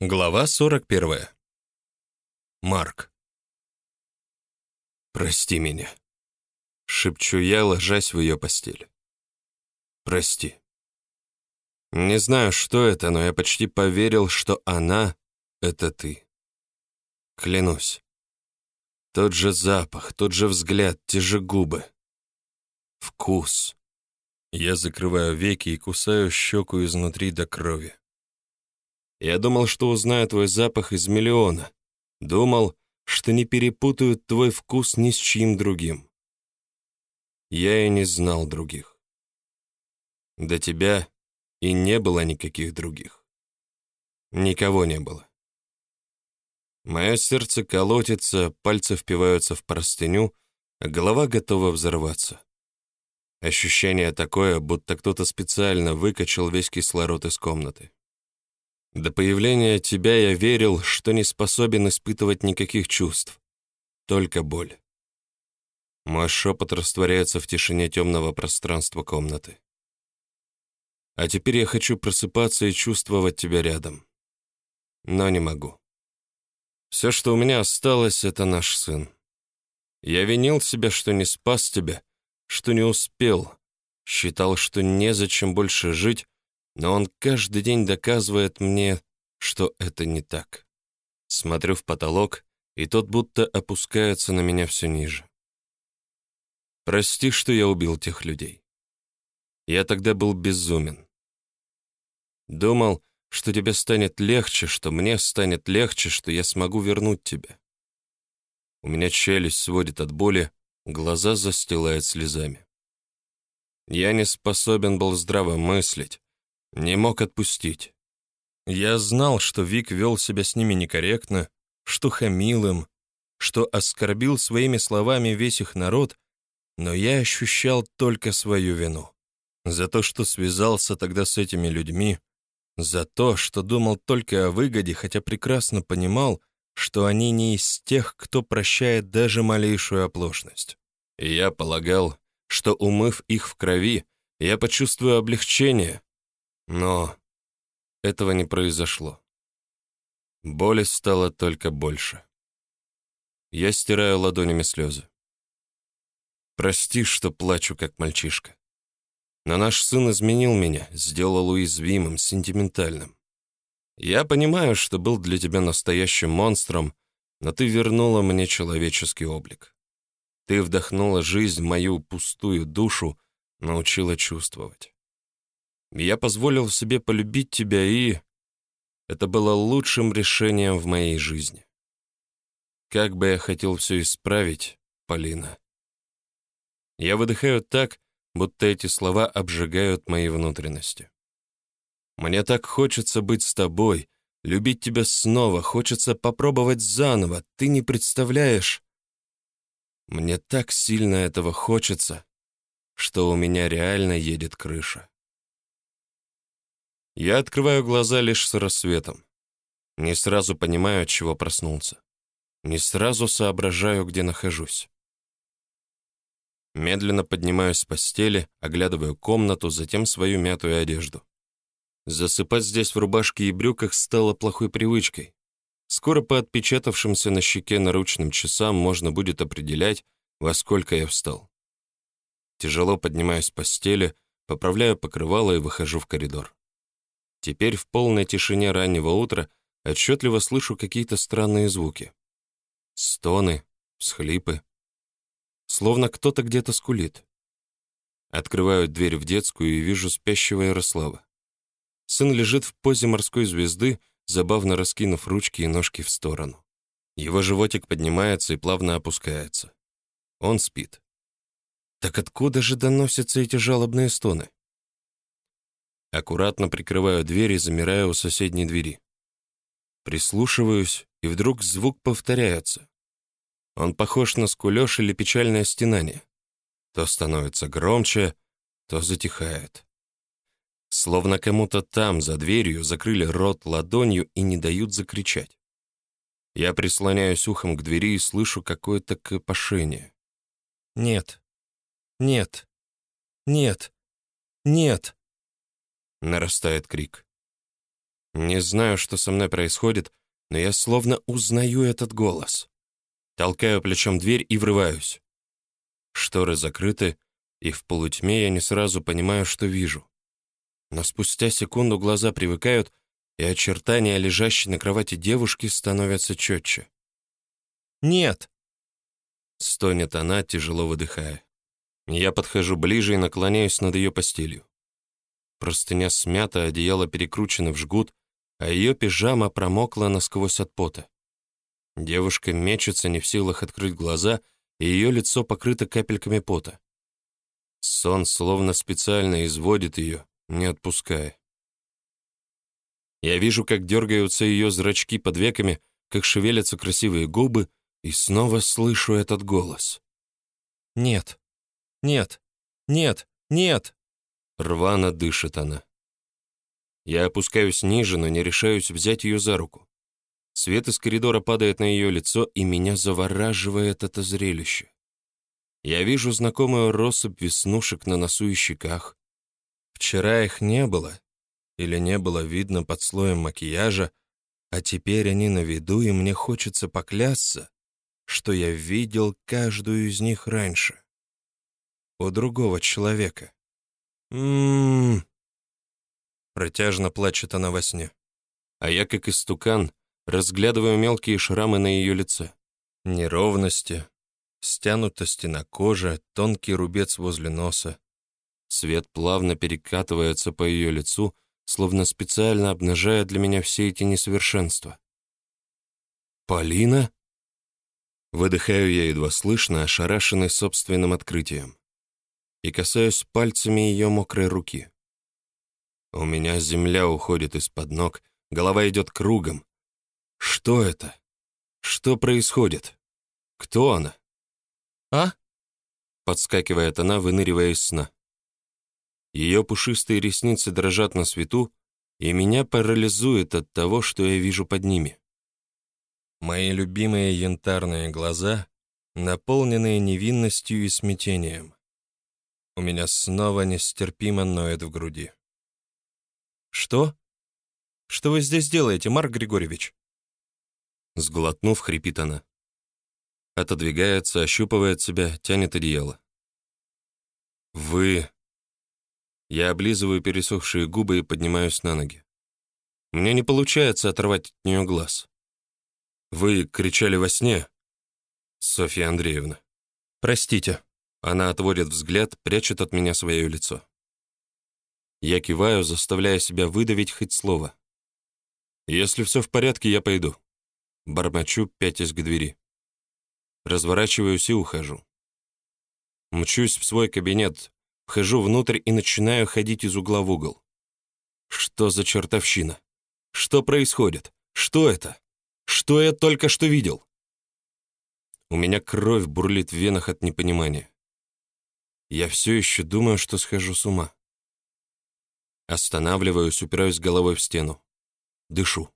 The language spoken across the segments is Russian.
Глава 41. Марк. «Прости меня», — шепчу я, ложась в ее постель. «Прости». Не знаю, что это, но я почти поверил, что она — это ты. Клянусь. Тот же запах, тот же взгляд, те же губы. Вкус. Я закрываю веки и кусаю щеку изнутри до крови. Я думал, что узнаю твой запах из миллиона. Думал, что не перепутают твой вкус ни с чьим другим. Я и не знал других. До тебя и не было никаких других. Никого не было. Мое сердце колотится, пальцы впиваются в простыню, а голова готова взорваться. Ощущение такое, будто кто-то специально выкачал весь кислород из комнаты. До появления тебя я верил, что не способен испытывать никаких чувств, только боль. Мой шепот растворяется в тишине темного пространства комнаты. А теперь я хочу просыпаться и чувствовать тебя рядом. Но не могу. Все, что у меня осталось, — это наш сын. Я винил себя, что не спас тебя, что не успел, считал, что незачем больше жить, но он каждый день доказывает мне, что это не так. Смотрю в потолок, и тот будто опускается на меня все ниже. Прости, что я убил тех людей. Я тогда был безумен. Думал, что тебе станет легче, что мне станет легче, что я смогу вернуть тебя. У меня челюсть сводит от боли, глаза застилает слезами. Я не способен был здраво мыслить, не мог отпустить. Я знал, что Вик вел себя с ними некорректно, что хамил им, что оскорбил своими словами весь их народ, но я ощущал только свою вину. За то, что связался тогда с этими людьми, за то, что думал только о выгоде, хотя прекрасно понимал, что они не из тех, кто прощает даже малейшую оплошность. И я полагал, что, умыв их в крови, я почувствую облегчение, но этого не произошло. Боли стало только больше. Я стираю ладонями слезы. Прости, что плачу, как мальчишка. Но наш сын изменил меня, сделал уязвимым, сентиментальным. Я понимаю, что был для тебя настоящим монстром, но ты вернула мне человеческий облик. Ты вдохнула жизнь в мою пустую душу, научила чувствовать. Я позволил себе полюбить тебя, и... Это было лучшим решением в моей жизни. Как бы я хотел все исправить, Полина. Я выдыхаю так, будто эти слова обжигают мои внутренности. Мне так хочется быть с тобой, любить тебя снова, хочется попробовать заново, ты не представляешь. Мне так сильно этого хочется, что у меня реально едет крыша. Я открываю глаза лишь с рассветом. Не сразу понимаю, от чего проснулся. Не сразу соображаю, где нахожусь. Медленно поднимаюсь с постели, оглядываю комнату, затем свою мятую одежду. Засыпать здесь в рубашке и брюках стало плохой привычкой. Скоро по отпечатавшимся на щеке наручным часам можно будет определять, во сколько я встал. Тяжело поднимаюсь с постели, поправляю покрывало и выхожу в коридор. Теперь в полной тишине раннего утра отчетливо слышу какие-то странные звуки. Стоны, всхлипы. Словно кто-то где-то скулит. Открываю дверь в детскую и вижу спящего Ярослава. Сын лежит в позе морской звезды, забавно раскинув ручки и ножки в сторону. Его животик поднимается и плавно опускается. Он спит. Так откуда же доносятся эти жалобные стоны? Аккуратно прикрываю дверь и замираю у соседней двери. Прислушиваюсь, и вдруг звук повторяется. Он похож на скулёж или печальное стенание. То становится громче, то затихает. Словно кому-то там, за дверью, закрыли рот ладонью и не дают закричать. Я прислоняюсь ухом к двери и слышу какое-то копошение. «Нет, нет, нет, нет!» Нарастает крик. Не знаю, что со мной происходит, но я словно узнаю этот голос. Толкаю плечом дверь и врываюсь. Шторы закрыты, и в полутьме я не сразу понимаю, что вижу. Но спустя секунду глаза привыкают, и очертания лежащей на кровати девушки становятся четче. «Нет!» — стонет она, тяжело выдыхая. Я подхожу ближе и наклоняюсь над ее постелью. Простыня смята, одеяло перекручено в жгут, а ее пижама промокла насквозь от пота. Девушка мечется, не в силах открыть глаза, и ее лицо покрыто капельками пота. Сон словно специально изводит ее, не отпуская. Я вижу, как дергаются ее зрачки под веками, как шевелятся красивые губы, и снова слышу этот голос. «Нет, нет, нет, нет!» Рвано дышит она. Я опускаюсь ниже, но не решаюсь взять ее за руку. Свет из коридора падает на ее лицо, и меня завораживает это зрелище. Я вижу знакомую россыпь веснушек на носу и щеках. Вчера их не было, или не было видно под слоем макияжа, а теперь они на виду, и мне хочется поклясться, что я видел каждую из них раньше. У другого человека. Ммм. Протяжно плачет она во сне. А я, как истукан, разглядываю мелкие шрамы на ее лице. Неровности, стянутости на коже, тонкий рубец возле носа. Свет плавно перекатывается по ее лицу, словно специально обнажая для меня все эти несовершенства. «Полина?» Выдыхаю я едва слышно, ошарашенный собственным открытием и касаюсь пальцами ее мокрой руки. У меня земля уходит из-под ног, голова идет кругом. Что это? Что происходит? Кто она? А? Подскакивает она, выныривая из сна. Ее пушистые ресницы дрожат на свету, и меня парализует от того, что я вижу под ними. Мои любимые янтарные глаза, наполненные невинностью и смятением. У меня снова нестерпимо ноет в груди. «Что? Что вы здесь делаете, Марк Григорьевич?» Сглотнув, хрипит она. Отодвигается, ощупывает себя, тянет одеяло. «Вы...» Я облизываю пересохшие губы и поднимаюсь на ноги. Мне не получается оторвать от нее глаз. «Вы кричали во сне?» «Софья Андреевна». «Простите», она отводит взгляд, прячет от меня свое лицо. Я киваю, заставляя себя выдавить хоть слово. «Если все в порядке, я пойду». Бормочу, пятясь к двери. Разворачиваюсь и ухожу. Мчусь в свой кабинет, вхожу внутрь и начинаю ходить из угла в угол. Что за чертовщина? Что происходит? Что это? Что я только что видел? У меня кровь бурлит в венах от непонимания. Я все еще думаю, что схожу с ума. Останавливаюсь, упираюсь головой в стену. Дышу.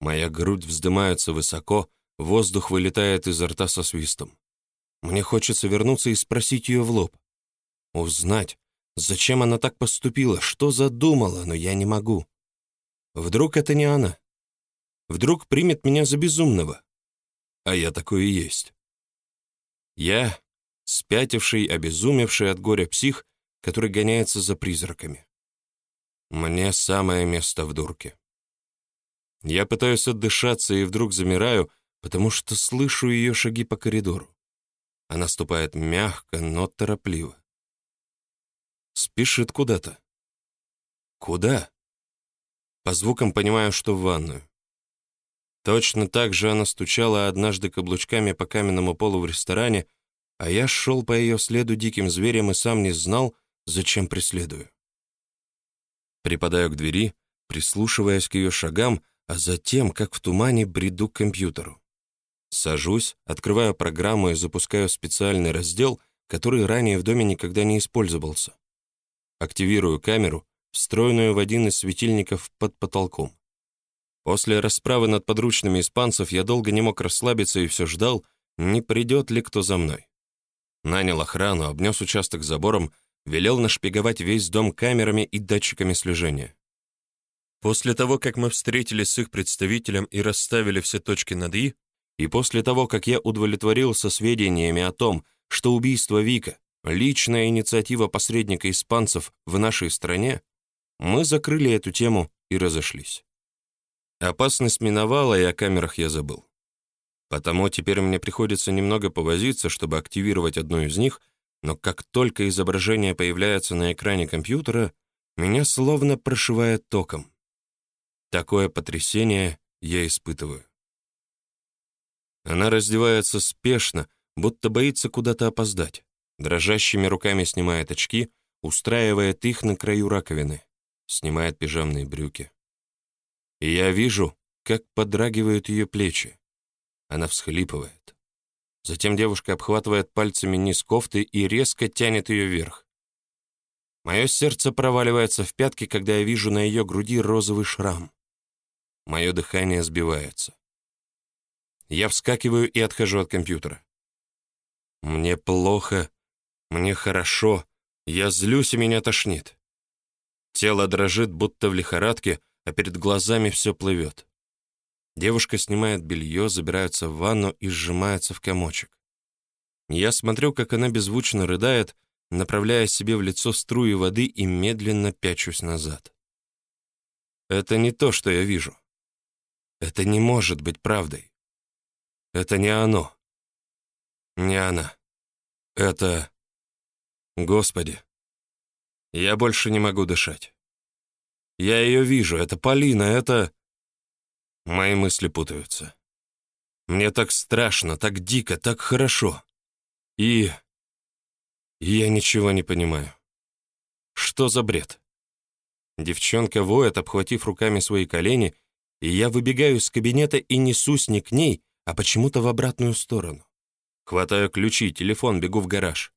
Моя грудь вздымается высоко, воздух вылетает изо рта со свистом. Мне хочется вернуться и спросить ее в лоб. Узнать, зачем она так поступила, что задумала, но я не могу. Вдруг это не она? Вдруг примет меня за безумного? А я такой и есть. Я спятивший, обезумевший от горя псих, который гоняется за призраками. Мне самое место в дурке. Я пытаюсь отдышаться и вдруг замираю, потому что слышу ее шаги по коридору. Она ступает мягко, но торопливо. Спешит куда-то. Куда? По звукам понимаю, что в ванную. Точно так же она стучала однажды каблучками по каменному полу в ресторане, а я шел по ее следу диким зверем и сам не знал, зачем преследую. Припадаю к двери, прислушиваясь к ее шагам, а затем, как в тумане, бреду к компьютеру. Сажусь, открываю программу и запускаю специальный раздел, который ранее в доме никогда не использовался. Активирую камеру, встроенную в один из светильников под потолком. После расправы над подручными испанцев я долго не мог расслабиться и все ждал, не придет ли кто за мной. Нанял охрану, обнес участок забором, велел нашпиговать весь дом камерами и датчиками слежения. После того, как мы встретились с их представителем и расставили все точки над «и», и после того, как я удовлетворился сведениями о том, что убийство Вика — личная инициатива посредника испанцев в нашей стране, мы закрыли эту тему и разошлись. Опасность миновала, и о камерах я забыл. Потому теперь мне приходится немного повозиться, чтобы активировать одну из них, но как только изображение появляется на экране компьютера, меня словно прошивает током. Такое потрясение я испытываю. Она раздевается спешно, будто боится куда-то опоздать. Дрожащими руками снимает очки, устраивает их на краю раковины, снимает пижамные брюки. И я вижу, как подрагивают ее плечи. Она всхлипывает. Затем девушка обхватывает пальцами низ кофты и резко тянет ее вверх. Мое сердце проваливается в пятки, когда я вижу на ее груди розовый шрам. Мое дыхание сбивается. Я вскакиваю и отхожу от компьютера. Мне плохо, мне хорошо, я злюсь и меня тошнит. Тело дрожит, будто в лихорадке, а перед глазами все плывет. Девушка снимает белье, забирается в ванну и сжимается в комочек. Я смотрю, как она беззвучно рыдает, направляя себе в лицо струи воды и медленно пячусь назад. Это не то, что я вижу. Это не может быть правдой. Это не оно. Не она. Это... Господи. Я больше не могу дышать. Я ее вижу, это Полина, это... Мои мысли путаются. Мне так страшно, так дико, так хорошо. И... и я ничего не понимаю. Что за бред? Девчонка воет, обхватив руками свои колени, и я выбегаю из кабинета и несусь не к ней, а почему-то в обратную сторону. Хватаю ключи, телефон, бегу в гараж.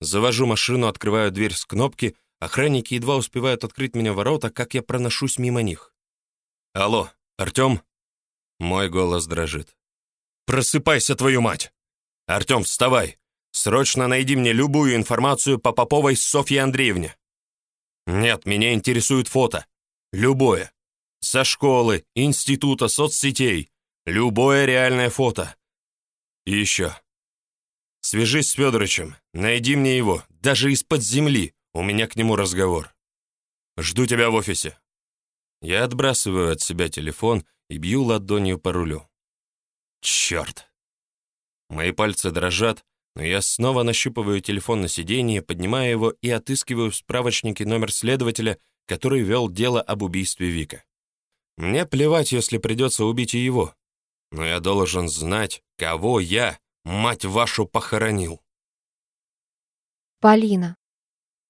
Завожу машину, открываю дверь с кнопки, охранники едва успевают открыть меня ворота, как я проношусь мимо них. «Алло, Артем?» Мой голос дрожит. «Просыпайся, твою мать! Артем, вставай! Срочно найди мне любую информацию по Поповой Софье Андреевне!» «Нет, меня интересует фото. Любое. Со школы, института, соцсетей. Любое реальное фото. И еще. Свяжись с Федоровичем, найди мне его, даже из-под земли, у меня к нему разговор. Жду тебя в офисе. Я отбрасываю от себя телефон и бью ладонью по рулю. Черт! Мои пальцы дрожат, но я снова нащупываю телефон на сиденье, поднимаю его и отыскиваю в справочнике номер следователя, который вел дело об убийстве Вика. Мне плевать, если придется убить и его но я должен знать, кого я, мать вашу, похоронил. Полина.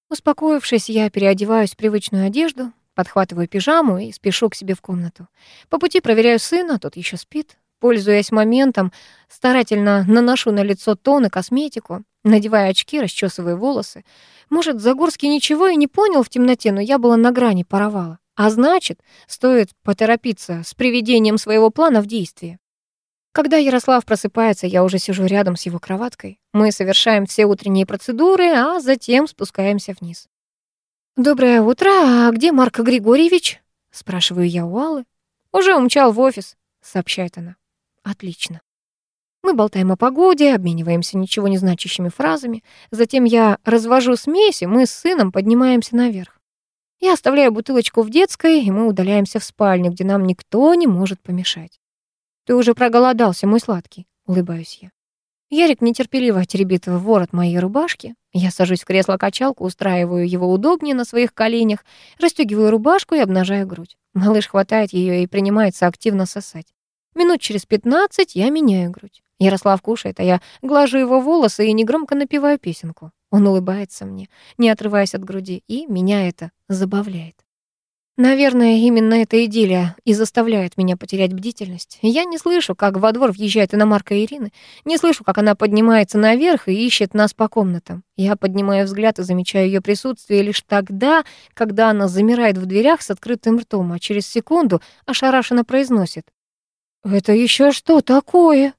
Успокоившись, я переодеваюсь в привычную одежду, подхватываю пижаму и спешу к себе в комнату. По пути проверяю сына, тот еще спит. Пользуясь моментом, старательно наношу на лицо тон и косметику, надевая очки, расчесываю волосы. Может, Загорский ничего и не понял в темноте, но я была на грани паровала. А значит, стоит поторопиться с приведением своего плана в действие. Когда Ярослав просыпается, я уже сижу рядом с его кроваткой. Мы совершаем все утренние процедуры, а затем спускаемся вниз. «Доброе утро, а где Марк Григорьевич?» Спрашиваю я у Аллы. «Уже умчал в офис», — сообщает она. «Отлично». Мы болтаем о погоде, обмениваемся ничего не значащими фразами. Затем я развожу смесь, и мы с сыном поднимаемся наверх. Я оставляю бутылочку в детской, и мы удаляемся в спальню, где нам никто не может помешать. «Ты уже проголодался, мой сладкий», — улыбаюсь я. Ярик нетерпеливо теребит в ворот моей рубашки. Я сажусь в кресло-качалку, устраиваю его удобнее на своих коленях, расстегиваю рубашку и обнажаю грудь. Малыш хватает ее и принимается активно сосать. Минут через пятнадцать я меняю грудь. Ярослав кушает, а я глажу его волосы и негромко напеваю песенку. Он улыбается мне, не отрываясь от груди, и меня это забавляет. Наверное, именно эта идиллия и заставляет меня потерять бдительность. Я не слышу, как во двор въезжает иномарка Ирины, не слышу, как она поднимается наверх и ищет нас по комнатам. Я поднимаю взгляд и замечаю ее присутствие лишь тогда, когда она замирает в дверях с открытым ртом, а через секунду ошарашенно произносит. «Это еще что такое?»